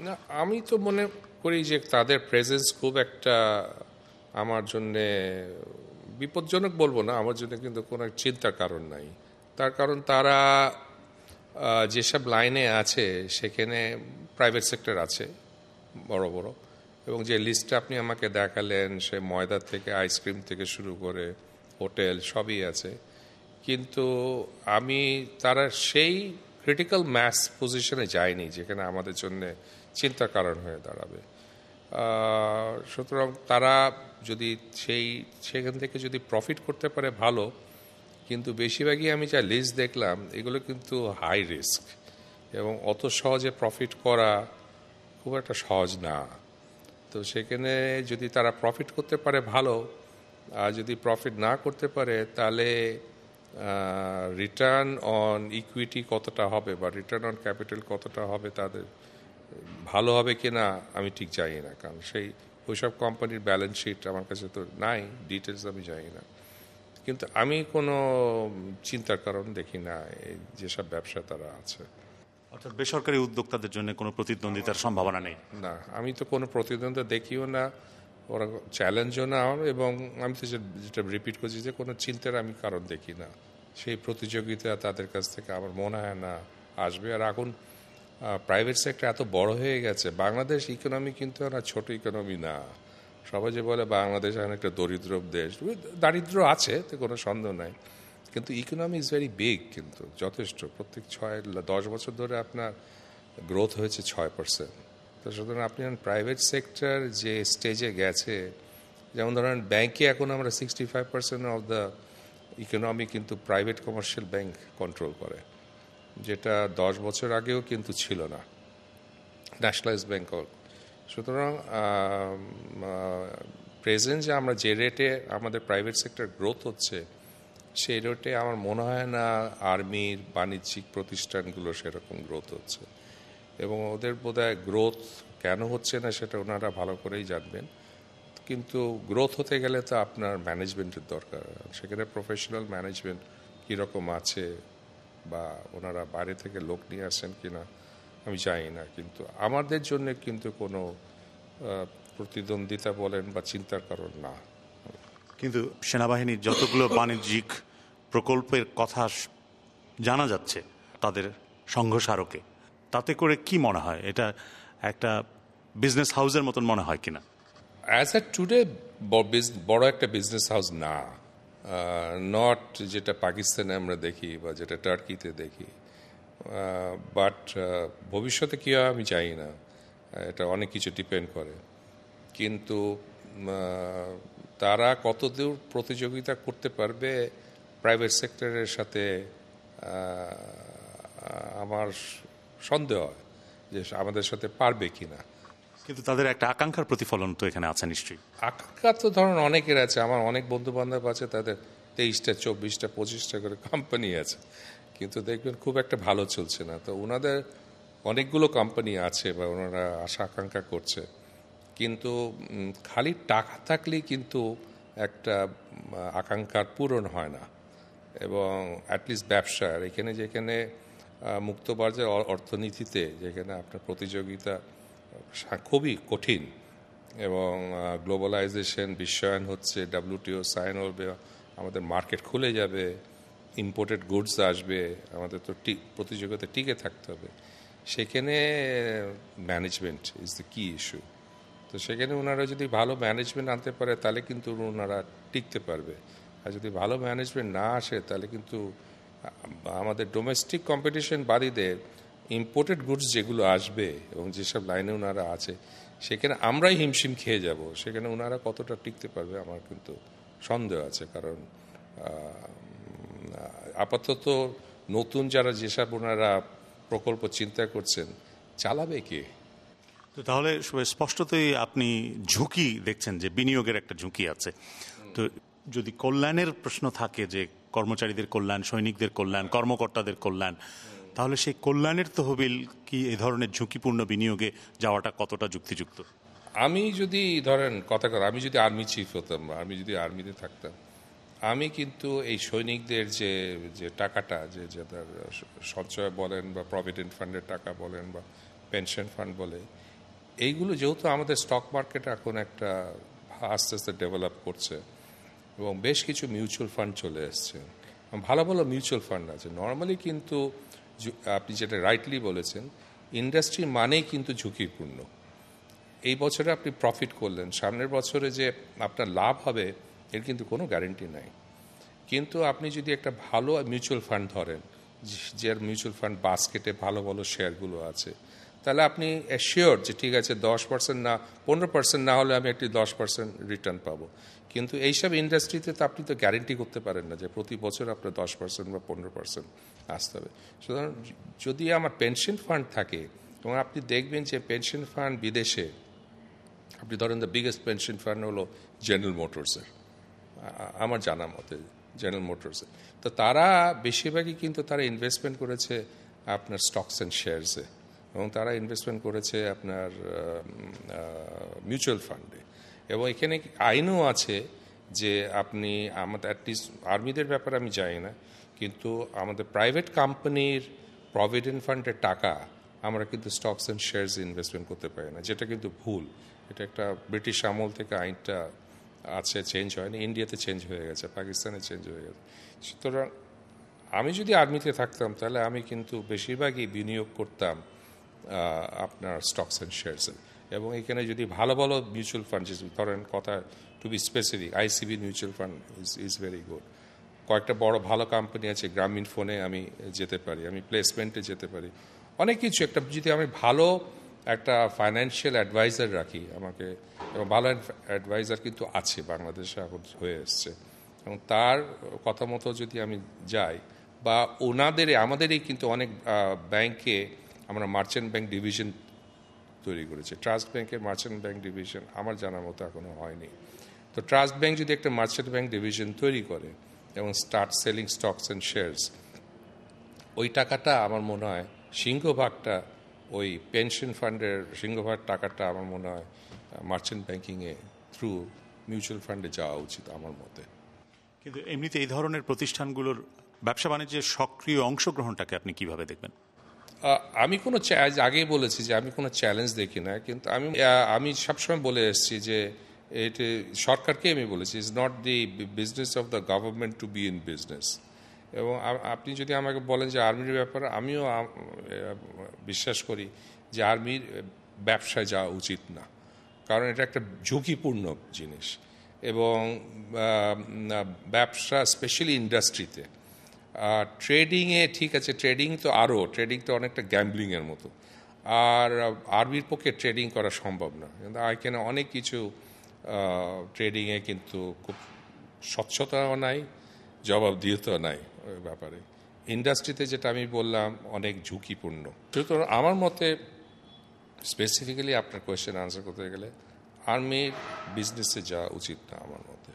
না, আমি তো মনে করি যে তাদের প্রেজেন্স খুব একটা আমার জন্যে বিপজ্জনক বলব না, আমার জন্য কিন্তু কোনো চিন্তার কারণ নাই। তার কারণ তারা যেসব লাইনে আছে, সেখানে প্রাইভেট সেক্টর আছে, বড় বড়। এবং যে লিস্টটা আপনি আমাকে দেখালেন, সে ময়দা থেকে আইসক্রিম থেকে শুরু করে হোটেল সবই আছে। কিন্তু আমি, তারা সেই ক্রিটিক্যাল ম্যাস পজিশনে যায়নি, যেখানে আমাদের জন্য চিন্তার কারণ হয়ে দাঁড়াবে। সুতরাং তারা যদি সেই, সেখান থেকে যদি প্রফিট করতে পারে ভালো, কিন্তু বেশিরভাগই আমি যা লিস্ট দেখলাম, এগুলো কিন্তু হাই রিস্ক এবং অত সহজে প্রফিট করা খুব একটা সহজ না। তো সেখানে যদি তারা প্রফিট করতে পারে ভালো, আর যদি প্রফিট না করতে পারে, তাহলে রিটার্ন অন ইকুইটি কতটা হবে বা রিটার্ন অন ক্যাপিটাল কতটা হবে তাদের ভালো হবে কি না আমি ঠিক জানি না। কারণ সেই ওইসব কোম্পানির ব্যালেন্স শিট আমার কাছে তো নাই ডিটেলস আমি জানি না। কিন্তু আমি কোনো চিন্তার কারণ দেখি না এই যেসব ব্যবসা তারা আছে। অর্থাৎ বেসরকারি উদ্যোক্তাদের জন্য কোনো প্রতিদ্বন্দ্বিতার সম্ভাবনা নেই? না আমি তো কোনো প্রতিদ্বন্দ্বিতা দেখিও না ওরা চ্যালেঞ্জও না আমার এবং আমি তো যেটা রিপিট করছি যে কোনো চিন্তার আমি কারণ দেখি না। সেই প্রতিযোগিতা তাদের কাছ থেকে আমার মনে হয় না আসবে। আর এখন প্রাইভেট সেক্টর এত বড় হয়ে গেছে, বাংলাদেশ ইকোনমি কিন্তু না ছোট ইকোনমি না। সবাই যে বলে বাংলাদেশ এখন একটা দরিদ্র দেশ দারিদ্র আছে, তো কোনো সন্দেহ নাই। কিন্তু ইকোনমি ইজ ভেরি বিগ কিন্তু, যথেষ্ট। প্রত্যেক ছয়, দশ বছর ধরে আপনার গ্রোথ হয়েছে ছয় পার্সেন্ট তো সুতরাং আপনি প্রাইভেট সেক্টর যে স্টেজে গেছে, যেমন ধরেন ব্যাংকে এখন আমরা sixty five percent of the economy কিন্তু প্রাইভেট কমার্শিয়াল ব্যাংক কন্ট্রোল করে। যেটা দশ বছর আগেও কিন্তু ছিল না। ন্যাশনালাইজ ব্যাংক সুতরাং প্রেজেন্ট যে আমরা যে রেটে আমাদের প্রাইভেট সেক্টর গ্রোথ হচ্ছে, সেই রেটে আমার মনে হয় না আর্মির বাণিজ্যিক প্রতিষ্ঠানগুলো সেরকম গ্রোথ হচ্ছে। এবং ওদের বোধহয় গ্রোথ কেন হচ্ছে না সেটা ওনারা ভালো করেই জানবেন। কিন্তু গ্রোথ হতে গেলে তো আপনার ম্যানেজমেন্টের দরকার। সেখানে প্রফেশনাল ম্যানেজমেন্ট কীরকম আছে বা ওনারা বাইরে থেকে লোক নিয়ে আসেন কি না আমি জানি না। কিন্তু আমাদের জন্য কিন্তু কোনো প্রতিদ্বন্দ্বিতা বলেন বা চিন্তার কারণ না। কিন্তু সেনাবাহিনীর যতগুলো বাণিজ্যিক প্রকল্পের কথা জানা যাচ্ছে তাদের সংঘস্মারকে তাতে করে কি মনে হয়? এটা একটা বিজনেস হাউসের মতন মনে হয় কিনা? অ্যাজ এ টুডে বড় একটা বিজনেস হাউস না। নট যেটা পাকিস্তানে আমরা দেখি বা যেটা টার্কিতে দেখি বাট ভবিষ্যতে কী হয় আমি জানি না। এটা অনেক কিছু ডিপেন্ড করে। কিন্তু তারা কতদূর প্রতিযোগিতা করতে পারবে প্রাইভেট সেক্টরের সাথে আমার সন্দেহ হয় যে আমাদের সাথে পারবে কিনা। কিন্তু তাদের একটা আকাঙ্ক্ষার প্রতিফলন তো এখানে আছে নিশ্চয়ই। আকাঙ্ক্ষা তো ধরুন অনেকের আছে আমার অনেক বন্ধু বান্ধব আছে তাদের তেইশটা চব্বিশটা পঁচিশটা করে কোম্পানি আছে। কিন্তু দেখবেন খুব একটা ভালো চলছে না। তো ওনাদের অনেকগুলো কোম্পানি আছে বা ওনারা আশা আকাঙ্ক্ষা করছে। কিন্তু খালি টাকা থাকলেই কিন্তু একটা আকাঙ্ক্ষার পূরণ হয় না। এবং অ্যাটলিস্ট ব্যবসার এখানে যেখানে আহ, মুক্তবাজার অর্থনীতিতে যেখানে আপনার প্রতিযোগিতা খুবই কঠিন এবং গ্লোবালাইজেশন বিশ্বায়ন হচ্ছে ডাব্লিউটিও সাইন হবে আমাদের মার্কেট খুলে যাবে ইম্পোর্টেড গুডস আসবে, আমাদের তো প্রতিযোগিতা টিকে থাকতে হবে। সেখানে management is the key issue তো সেখানে ওনারা যদি ভালো ম্যানেজমেন্ট আনতে পারে, তাহলে কিন্তু ওনারা টিকতে পারবে। আর যদি ভালো ম্যানেজমেন্ট না আসে, তাহলে কিন্তু আমাদের ডোমেস্টিক কম্পিটিশন বাদীদের ইম্পোর্টেড গুডস যেগুলো আসবে এবং যেসব লাইনে ওনারা আছে, সেখানে আমরাই হিমশিম খেয়ে যাব। সেখানে ওনারা কতটা টিকতে পারবে আমার কিন্তু সন্দেহ আছে। কারণ আপাতত নতুন যারা যেসব ওনারা প্রকল্প চিন্তা করছেন, চালাবে কে? তো তাহলে স্পষ্টতই আপনি ঝুঁকি দেখছেন যে বিনিয়োগের একটা ঝুঁকি আছে। তো যদি কল্যাণের প্রশ্ন থাকে যে কর্মচারীদের কল্যাণ, সৈনিকদের কল্যাণ, কর্মকর্তাদের কল্যাণ তাহলে সেই কল্যাণের তহবিল কি এ ধরনের ঝুঁকিপূর্ণ বিনিয়োগে যাওয়াটা কতটা যুক্তিযুক্ত? আমি যদি ধরেন, কথা কথা, আমি যদি আর্মি চিফ হতাম আমি যদি আর্মিতে থাকতাম, আমি কিন্তু এই সৈনিকদের যে যে টাকাটা, যে যে তার সঞ্চয় বলেন বা প্রভিডেন্ট ফান্ডের টাকা বলেন বা পেনশন ফান্ড বলে, এইগুলো যেহেতু আমাদের স্টক মার্কেট এখন একটা আস্তে আস্তে ডেভেলপ করছে এবং বেশ কিছু মিউচুয়াল ফান্ড চলে এসছে। ভালো ভালো মিউচুয়াল ফান্ড আছে। নর্মালি কিন্তু আপনি যেটা রাইটলি বলেছেন ইন্ডাস্ট্রি মানেই কিন্তু ঝুঁকিপূর্ণ। এই বছরে আপনি প্রফিট করলেন, সামনের বছরে যে আপনার লাভ হবে, এর কিন্তু কোনো গ্যারেন্টি নাই। কিন্তু আপনি যদি একটা ভালো মিউচুয়াল ফান্ড ধরেন যার মিউচুয়াল ফান্ড বাস্কেটে ভালো ভালো শেয়ারগুলো আছে, তাহলে আপনি শিওর যে ঠিক আছে, দশ পার্সেন্ট না, পনেরো পার্সেন্ট না হলে আমি একটি দশ পার্সেন্ট রিটার্ন পাবো। কিন্তু এইসব ইন্ডাস্ট্রিতে তো আপনি তো গ্যারেন্টি করতে পারেন না যে প্রতি বছর আপনার দশ পার্সেন্ট বা পনেরো পার্সেন্ট আসতে হবে। সুতরাং যদি আমার পেনশন ফান্ড থাকে এবং আপনি দেখবেন যে পেনশন ফান্ড বিদেশে, আপনি ধরেন দ্য বিগেস্ট পেনশন ফান্ড হলো জেনারেল মোটরসের আমার জানা মতে জেনারেল মোটরসের তো তারা বেশিরভাগই কিন্তু তারা ইনভেস্টমেন্ট করেছে আপনার স্টকস অ্যান্ড শেয়ারসে এবং তারা ইনভেস্টমেন্ট করেছে আপনার মিউচুয়াল ফান্ডে এবং এখানে আইনও আছে যে আপনি আমাদের অ্যাটলিস্ট আর্মিদের ব্যাপারে আমি জানি না, কিন্তু আমাদের প্রাইভেট কোম্পানির প্রভিডেন্ট ফান্ডের টাকা আমরা কিন্তু স্টকস অ্যান্ড শেয়ার্স ইনভেস্টমেন্ট করতে পারি না, যেটা কিন্তু ভুল। এটা একটা ব্রিটিশ আমল থেকে আইনটা আছে চেঞ্জ হয়নি ইন্ডিয়াতে চেঞ্জ হয়ে গেছে পাকিস্তানে চেঞ্জ হয়ে গেছে। সুতরাং আমি যদি আর্মিতে থাকতাম, তাহলে আমি কিন্তু বেশিরভাগই বিনিয়োগ করতাম আপনার স্টকস অ্যান্ড শেয়ারসে এবং এখানে যদি ভালো ভালো মিউচুয়াল ফান্ড ধরেন কথা to be specific ICB mutual fund is is very good কয়েকটা বড় ভালো কোম্পানি আছে গ্রামীণ ফোনে আমি যেতে পারি, আমি প্লেসমেন্টে যেতে পারি। অনেক কিছু, একটা যদি আমি ভালো একটা ফাইন্যান্সিয়াল অ্যাডভাইজার রাখি আমাকে, এবং ভালো অ্যাডভাইজার কিন্তু আছে, বাংলাদেশে এখন হয়ে এসছে। এবং তার কথা মতো যদি আমি যাই, বা ওনাদের, আমাদেরই কিন্তু অনেক ব্যাংকে আমরা মার্চেন্ট ব্যাংক ডিভিশন তৈরি করেছে। ট্রাস্ট ব্যাংকের মার্চেন্ট ব্যাংক ডিভিশন আমার জানার মতো এখনও হয়নি। তো ট্রাস্ট ব্যাংক যদি একটা মার্চেন্ট ব্যাংক ডিভিশন তৈরি করে এবং start selling stocks and shares ওই টাকাটা আমার মনে হয় সিংহভাগটা ওই পেনশন ফান্ডের সিংহভাগ টাকাটা আমার মনে হয় মার্চেন্ট ব্যাংকিংয়ে থ্রু মিউচুয়াল ফান্ডে যাওয়া উচিত আমার মতে। কিন্তু এমনিতে এই ধরনের প্রতিষ্ঠানগুলোর ব্যবসা বাণিজ্যের সক্রিয় অংশগ্রহণটাকে আপনি কীভাবে দেখবেন? আমি কোনো আগেই বলেছি যে আমি কোনো চ্যালেঞ্জ দেখি না, কিন্তু আমি আমি সবসময় বলে এসেছি যে এটি সরকারকে আমি বলেছি is not the business of the government to be in business এবং আপনি যদি আমাকে বলেন যে আর্মির ব্যাপারে, আমিও বিশ্বাস করি যে আর্মির ব্যবসায় যাওয়া উচিত না। কারণ এটা একটা ঝুঁকিপূর্ণ জিনিস। এবং ব্যবসা স্পেশালি ইন্ডাস্ট্রিতে ট্রেডিংয়ে ঠিক আছে ট্রেডিং তো আরও ট্রেডিং তো অনেকটা গ্যাম্বলিংয়ের মতো। আর আরবির পক্ষে ট্রেডিং করা সম্ভব না। কিন্তু এখানে অনেক কিছু ট্রেডিংয়ে কিন্তু খুব স্বচ্ছতাও নাই, জবাবদিহিতাও নাই ওই ব্যাপারে। ইন্ডাস্ট্রিতে যেটা আমি বললাম, অনেক ঝুঁকিপূর্ণ। সুতরাং আমার মতে স্পেসিফিক্যালি আপনার কোয়েশ্চেন আনসার করতে গেলে আর্মির বিজনেসে যাওয়া উচিত না আমার মতে।